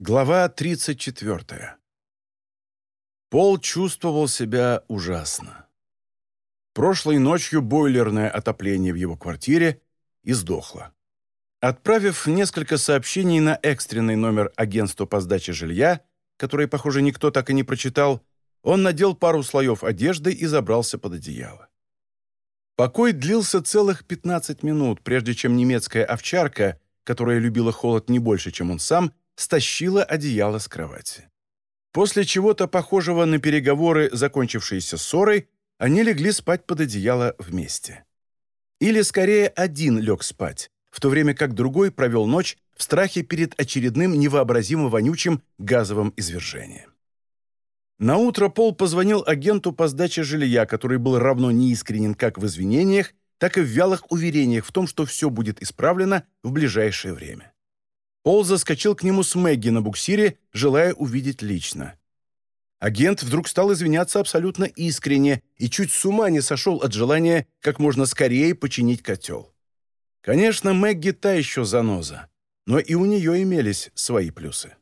Глава 34. Пол чувствовал себя ужасно. Прошлой ночью бойлерное отопление в его квартире издохло. Отправив несколько сообщений на экстренный номер агентства по сдаче жилья, который, похоже, никто так и не прочитал, он надел пару слоев одежды и забрался под одеяло. Покой длился целых 15 минут, прежде чем немецкая овчарка, которая любила холод не больше, чем он сам, стащила одеяло с кровати. После чего-то похожего на переговоры, закончившиеся ссорой, они легли спать под одеяло вместе. Или, скорее, один лег спать, в то время как другой провел ночь в страхе перед очередным невообразимо вонючим газовым извержением. Наутро Пол позвонил агенту по сдаче жилья, который был равно неискренен как в извинениях, так и в вялых уверениях в том, что все будет исправлено в ближайшее время. Пол заскочил к нему с Мэгги на буксире, желая увидеть лично. Агент вдруг стал извиняться абсолютно искренне и чуть с ума не сошел от желания как можно скорее починить котел. Конечно, Мэгги та еще заноза, но и у нее имелись свои плюсы.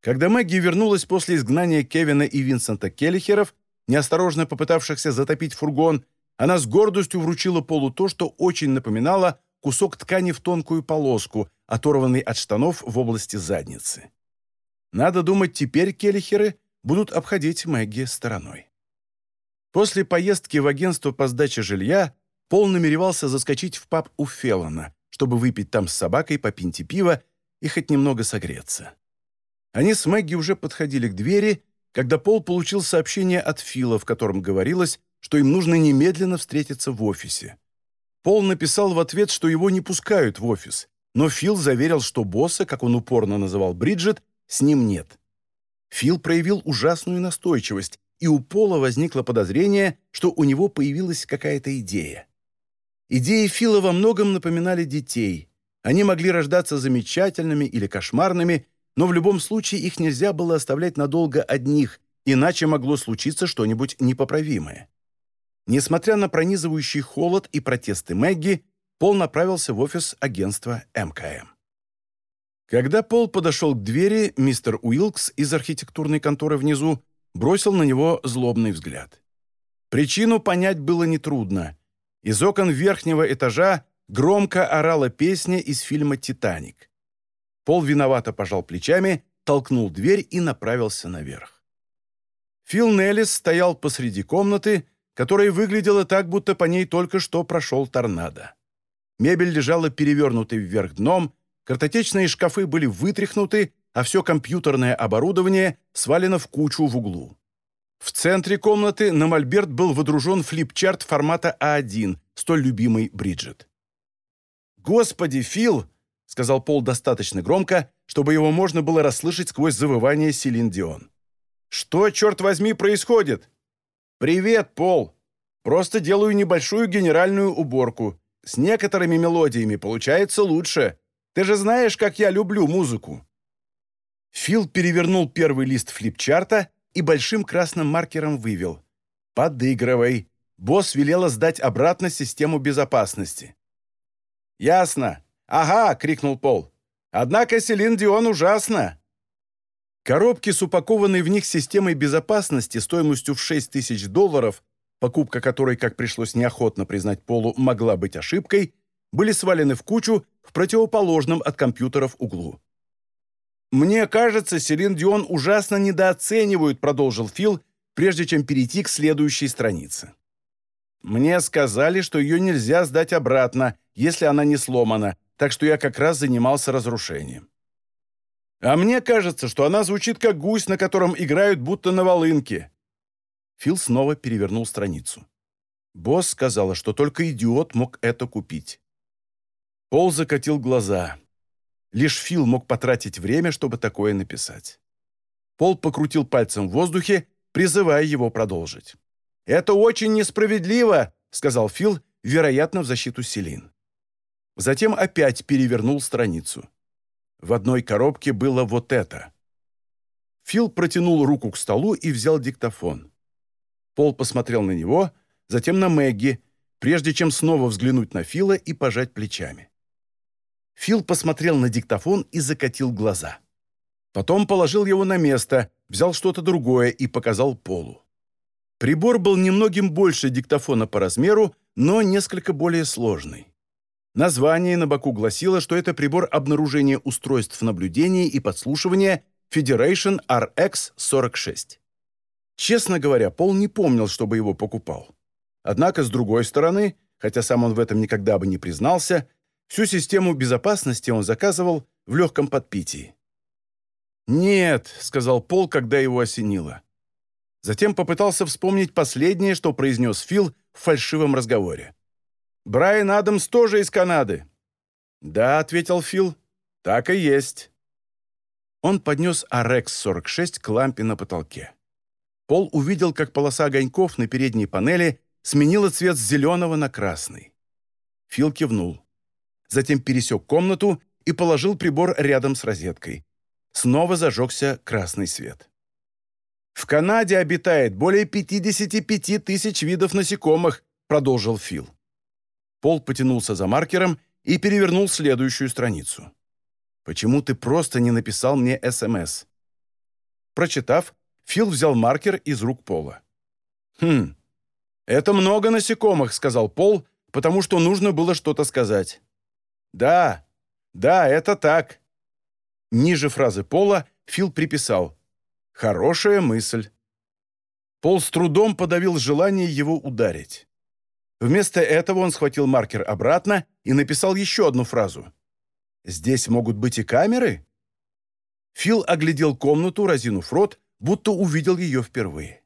Когда Мэгги вернулась после изгнания Кевина и Винсента Келлихеров, неосторожно попытавшихся затопить фургон, она с гордостью вручила Полу то, что очень напоминало кусок ткани в тонкую полоску, оторванный от штанов в области задницы. Надо думать, теперь келлихеры будут обходить Мэгги стороной. После поездки в агентство по сдаче жилья Пол намеревался заскочить в паб у Феллона, чтобы выпить там с собакой по пинте пива и хоть немного согреться. Они с Мэгги уже подходили к двери, когда Пол получил сообщение от Фила, в котором говорилось, что им нужно немедленно встретиться в офисе. Пол написал в ответ, что его не пускают в офис, но Фил заверил, что босса, как он упорно называл Бриджит, с ним нет. Фил проявил ужасную настойчивость, и у Пола возникло подозрение, что у него появилась какая-то идея. Идеи Фила во многом напоминали детей. Они могли рождаться замечательными или кошмарными, но в любом случае их нельзя было оставлять надолго одних, иначе могло случиться что-нибудь непоправимое. Несмотря на пронизывающий холод и протесты Мэгги, Пол направился в офис агентства МКМ. Когда Пол подошел к двери, мистер Уилкс из архитектурной конторы внизу бросил на него злобный взгляд. Причину понять было нетрудно. Из окон верхнего этажа громко орала песня из фильма «Титаник». Пол виновато пожал плечами, толкнул дверь и направился наверх. Фил Неллис стоял посреди комнаты, которая выглядела так, будто по ней только что прошел торнадо. Мебель лежала перевернутой вверх дном, картотечные шкафы были вытряхнуты, а все компьютерное оборудование свалено в кучу в углу. В центре комнаты на мольберт был водружен флипчарт формата А1, столь любимый Бриджит. «Господи, Фил!» — сказал Пол достаточно громко, чтобы его можно было расслышать сквозь завывание Селин Дион. «Что, черт возьми, происходит?» «Привет, Пол! Просто делаю небольшую генеральную уборку. С некоторыми мелодиями получается лучше. Ты же знаешь, как я люблю музыку». Фил перевернул первый лист флипчарта и большим красным маркером вывел. «Подыгрывай. Босс велела сдать обратно систему безопасности». «Ясно. Ага!» — крикнул Пол. «Однако Селин Дион ужасно!» Коробки с упакованной в них системой безопасности стоимостью в 6 тысяч долларов, покупка которой, как пришлось неохотно признать Полу, могла быть ошибкой, были свалены в кучу в противоположном от компьютеров углу. «Мне кажется, Селин Дион ужасно недооценивают», продолжил Фил, прежде чем перейти к следующей странице. «Мне сказали, что ее нельзя сдать обратно, если она не сломана, так что я как раз занимался разрушением. А мне кажется, что она звучит как гусь, на котором играют будто на волынке». Фил снова перевернул страницу. Босс сказала, что только идиот мог это купить. Пол закатил глаза. Лишь Фил мог потратить время, чтобы такое написать. Пол покрутил пальцем в воздухе, призывая его продолжить. «Это очень несправедливо», — сказал Фил, вероятно, в защиту Селин. Затем опять перевернул страницу. В одной коробке было вот это. Фил протянул руку к столу и взял диктофон. Пол посмотрел на него, затем на Мэгги, прежде чем снова взглянуть на Фила и пожать плечами. Фил посмотрел на диктофон и закатил глаза. Потом положил его на место, взял что-то другое и показал Полу. Прибор был немногим больше диктофона по размеру, но несколько более сложный. Название на боку гласило, что это прибор обнаружения устройств наблюдения и подслушивания Federation RX-46. Честно говоря, Пол не помнил, чтобы его покупал. Однако, с другой стороны, хотя сам он в этом никогда бы не признался, всю систему безопасности он заказывал в легком подпитии. «Нет», — сказал Пол, когда его осенило. Затем попытался вспомнить последнее, что произнес Фил в фальшивом разговоре. «Брайан Адамс тоже из Канады». «Да», — ответил Фил, — «так и есть». Он поднес Арекс-46 к лампе на потолке. Пол увидел, как полоса огоньков на передней панели сменила цвет с зеленого на красный. Фил кивнул. Затем пересек комнату и положил прибор рядом с розеткой. Снова зажегся красный свет. «В Канаде обитает более 55 тысяч видов насекомых», продолжил Фил. Пол потянулся за маркером и перевернул следующую страницу. «Почему ты просто не написал мне СМС?» Прочитав, Фил взял маркер из рук Пола. «Хм, это много насекомых», — сказал Пол, потому что нужно было что-то сказать. «Да, да, это так. Ниже фразы Пола Фил приписал «Хорошая мысль». Пол с трудом подавил желание его ударить. Вместо этого он схватил маркер обратно и написал еще одну фразу. «Здесь могут быть и камеры?» Фил оглядел комнату, разинув рот, будто увидел ее впервые.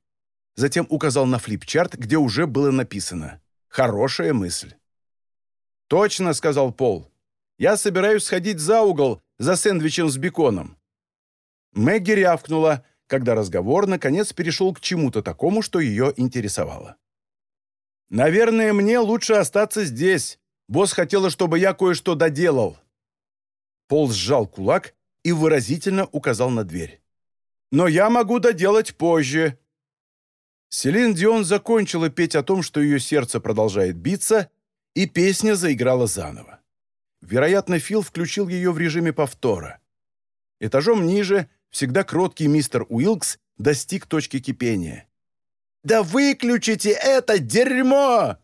Затем указал на флипчарт, где уже было написано «Хорошая мысль». «Точно», — сказал Пол. «Я собираюсь сходить за угол за сэндвичем с беконом». Мэгги рявкнула, когда разговор наконец перешел к чему-то такому, что ее интересовало. «Наверное, мне лучше остаться здесь. Босс хотела, чтобы я кое-что доделал». Пол сжал кулак и выразительно указал на дверь. «Но я могу доделать позже». Селин Дион закончила петь о том, что ее сердце продолжает биться, и песня заиграла заново. Вероятно, Фил включил ее в режиме повтора. Этажом ниже всегда кроткий мистер Уилкс достиг точки кипения. «Да выключите это дерьмо!»